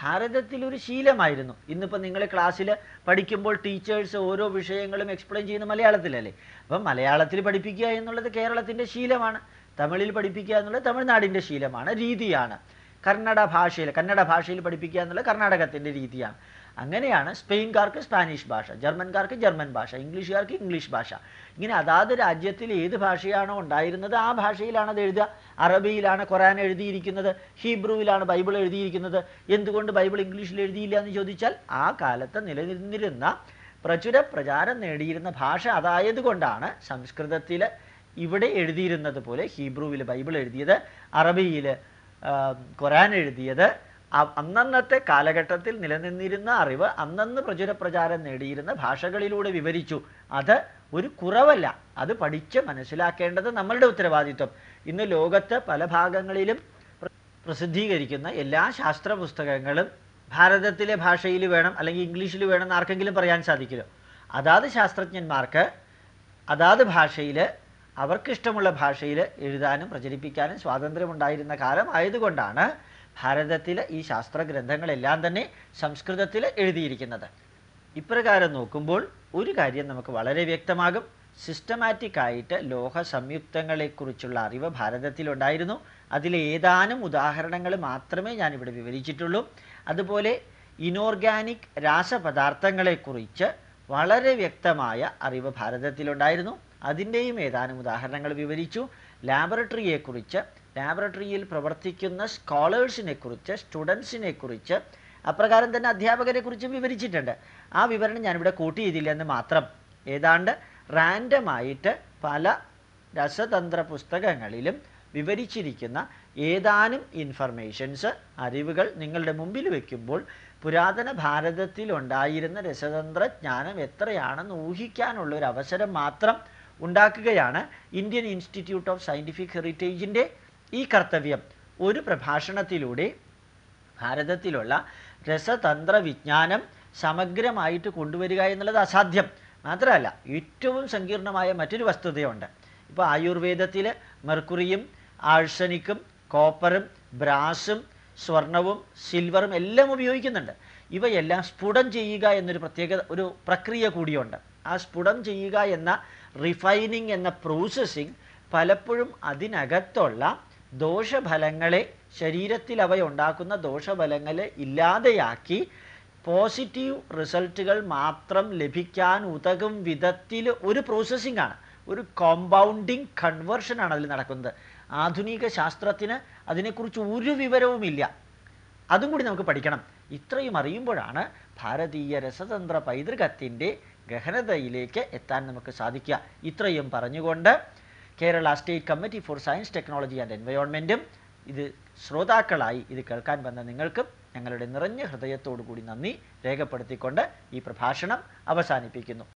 ഭാരതത്തിലൊരു ശീലമായിരുന്നു. ഇന്നിപ്പോൾ നിങ്ങൾ ക്ലാസ്സിൽ പഠിക്കുമ്പോൾ ടീച്ചേഴ്സ് ഓരോ വിഷയങ്ങളും എക്സ്പ്ലെയിൻ ചെയ്യുന്ന മലയാളത്തിലല്ലേ? അപ്പം മലയാളത്തിൽ പഠിപ്പിക്കുക എന്നുള്ളത് കേരളത്തിന്റെ ശീലമാണ്. തമിഴിൽ പഠിപ്പിക്കുക എന്നുള്ളത് തമിഴ്നാടിന്റെ ശീലമാണ് രീതിയാണ്. കന്നഡ ഭാഷയിൽ കന്നഡ ഭാഷയിൽ പഠിപ്പിക്കുക എന്നുള്ളത് കർണാടകത്തിന്റെ രീതിയാണ്. അങ്ങനെയാണ് സ്പെയിൻകാർക്ക് സ്പാനിഷ് ഭാഷ ജർമ്മൻകാർക്ക് ജർമ്മൻ ഭാഷ ഇംഗ്ലീഷുകാർക്ക് ഇംഗ്ലീഷ് ഭാഷ. ഇങ്ങനെ അതാത് രാജ്യത്തിൽ ഏത് ഭാഷയാണോ ഉണ്ടായിരുന്നത് ആ ഭാഷയിലാണ് അത് എഴുതുക. അറബിയിലാണ് ഖുറാൻ എഴുതിയിരിക്കുന്നത് ഹീബ്രുവിലാണ് ബൈബിൾ എഴുതിയിരിക്കുന്നത്. എന്തുകൊണ്ട് ബൈബിൾ ഇംഗ്ലീഷിൽ എഴുതിയില്ല എന്ന് ചോദിച്ചാൽ ആ കാലത്ത് നിലനിന്നിരുന്ന പ്രചുര പ്രചാരം നേടിയിരുന്ന ഭാഷ അതായതുകൊണ്ടാണ് സംസ്കൃതത്തിൽ ഇവിടെ എഴുതിയിരുന്നത് പോലെ ഹീബ്രുവിൽ ബൈബിൾ എഴുതിയത് അറബിയിൽ ഖുറാൻ എഴുതിയത് അന്നന്നത്തെ കാലഘട്ടത്തിൽ നിലനിന്നിരുന്ന അറിവ് അന്നന്ന് പ്രചുര പ്രചാരം നേടിയിരുന്ന ഭാഷകളിലൂടെ വിവരിച്ചു. അത് ഒരു കുറവല്ല. അത് പഠിച്ച് മനസ്സിലാക്കേണ്ടത് നമ്മളുടെ ഉത്തരവാദിത്വം. ഇന്ന് ലോകത്ത് പല ഭാഗങ്ങളിലും പ്രസിദ്ധീകരിക്കുന്ന എല്ലാ ശാസ്ത്ര പുസ്തകങ്ങളും ഭാരതത്തിലെ ഭാഷയിൽ വേണം അല്ലെങ്കിൽ ഇംഗ്ലീഷിൽ വേണം എന്ന് ആർക്കെങ്കിലും പറയാൻ സാധിക്കില്ല അതാത് ശാസ്ത്രജ്ഞന്മാർക്ക് അതാത് ഭാഷയിൽ അവർക്കിഷ്ടമുള്ള ഭാഷയിൽ എഴുതാനും പ്രചരിപ്പിക്കാനും സ്വാതന്ത്ര്യമുണ്ടായിരുന്ന കാലം ആയതുകൊണ്ടാണ് ഭാരതത്തിൽ ഈ ശാസ്ത്ര ഗ്രന്ഥങ്ങളെല്ലാം തന്നെ സംസ്കൃതത്തിൽ എഴുതിയിരിക്കുന്നത്. ഇപ്രകാരം നോക്കുമ്പോൾ ഒരു കാര്യം നമുക്ക് വളരെ വ്യക്തമാകും. സിസ്റ്റമാറ്റിക് ആയിട്ട് ലോഹ സംയുക്തങ്ങളെക്കുറിച്ചുള്ള അറിവ് ഭാരതത്തിലുണ്ടായിരുന്നു. അതിലെ ഏതാനും ഉദാഹരണങ്ങൾ മാത്രമേ ഞാനിവിടെ വിവരിച്ചിട്ടുള്ളൂ. അതുപോലെ ഇനോർഗാനിക് രാസപദാർത്ഥങ്ങളെക്കുറിച്ച് വളരെ വ്യക്തമായ അറിവ് ഭാരതത്തിലുണ്ടായിരുന്നു. അതിന്റെയും ഏതാനും ഉദാഹരണങ്ങൾ വിവരിച്ചു. ലാബറട്ടറിയെക്കുറിച്ച് ലാബറട്ടറിയിൽ പ്രവർത്തിക്കുന്ന സ്കോളേഴ്സിനെ കുറിച്ച് സ്റ്റുഡൻസിനെ കുറിച്ച് അപ്രകാരം തന്നെ അധ്യാപകരെ കുറിച്ചും വിവരിച്ചിട്ടുണ്ട്. ആ വിവരണം ഞാനിവിടെ കൂട്ടി ചെയ്തില്ല എന്ന് മാത്രം. ഏതാണ്ട് റാൻഡമായിട്ട് പല രസതന്ത്ര പുസ്തകങ്ങളിലും വിവരിച്ചിരിക്കുന്ന ഏതാനും ഇൻഫർമേഷൻസ് അറിവുകൾ നിങ്ങളുടെ മുമ്പിൽ വയ്ക്കുമ്പോൾ പുരാതന ഭാരതത്തിൽ ഉണ്ടായിരുന്ന രസതന്ത്ര ജ്ഞാനം എത്രയാണെന്ന് ഊഹിക്കാനുള്ള ഒരു അവസരം മാത്രം ഉണ്ടാക്കുകയാണ് ഇന്ത്യൻ ഇൻസ്റ്റിറ്റ്യൂട്ട് ഓഫ് സയന്റിഫിക് ഹെറിറ്റേജിന്റെ ഈ കർത്തവ്യം ഒരു പ്രഭാഷണത്തിലൂടെ ഭാരതത്തിലുള്ള രസതന്ത്ര വിജ്ഞാനം സമഗ്രമായിട്ട് കൊണ്ടുവരിക എന്നുള്ളത് അസാധ്യം. മാത്രമല്ല ഏറ്റവും സങ്കീർണമായ മറ്റൊരു വസ്തുതയുണ്ട്. ഇപ്പോൾ ആയുർവേദത്തിൽ മെർക്കുറിയും ആഴ്സനിക്കും കോപ്പറും ബ്രാസും സ്വർണവും സിൽവറും എല്ലാം ഉപയോഗിക്കുന്നുണ്ട്. ഇവയെല്ലാം സ്ഫുടം ചെയ്യുക എന്നൊരു പ്രത്യേക ഒരു പ്രക്രിയ കൂടിയുണ്ട്. ആ സ്ഫുടം ചെയ്യുക എന്ന റിഫൈനിങ് എന്ന പ്രോസസ്സിങ് പലപ്പോഴും അതിനകത്തുള്ള ദോഷഫലങ്ങളെ ശരീരത്തിൽ അവയുണ്ടാക്കുന്ന ദോഷഫലങ്ങളെ ഇല്ലാതെയാക്കി പോസിറ്റീവ് റിസൾട്ടുകൾ മാത്രം ലഭിക്കാൻ ഉതകും വിധത്തിൽ ഒരു പ്രോസസ്സിംഗ് ആണ് ഒരു കോമ്പൗണ്ടിങ് കൺവേർഷനാണ് അതിൽ നടക്കുന്നത്. ആധുനിക ശാസ്ത്രത്തിന് അതിനെക്കുറിച്ച് ഒരു വിവരവുമില്ല. അതും കൂടി നമുക്ക് പഠിക്കണം. ഇത്രയും അറിയുമ്പോഴാണ് ഭാരതീയ രസതന്ത്ര പൈതൃകത്തിന്റെ ഗഹനതയിലേക്ക് എത്താൻ നമുക്ക് സാധിക്കുക. ഇത്രയും പറഞ്ഞുകൊണ്ട് Kerala State Committee for Science Technology and എൻവയോൺമെന്റും ഇത് ശ്രോതാക്കളായി ഇത് കേൾക്കാൻ വന്ന നിങ്ങൾക്കും ഞങ്ങളുടെ നിറഞ്ഞ ഹൃദയത്തോടു കൂടി നന്ദി രേഖപ്പെടുത്തിക്കൊണ്ട് ഈ പ്രഭാഷണം അവസാനിപ്പിക്കുന്നു.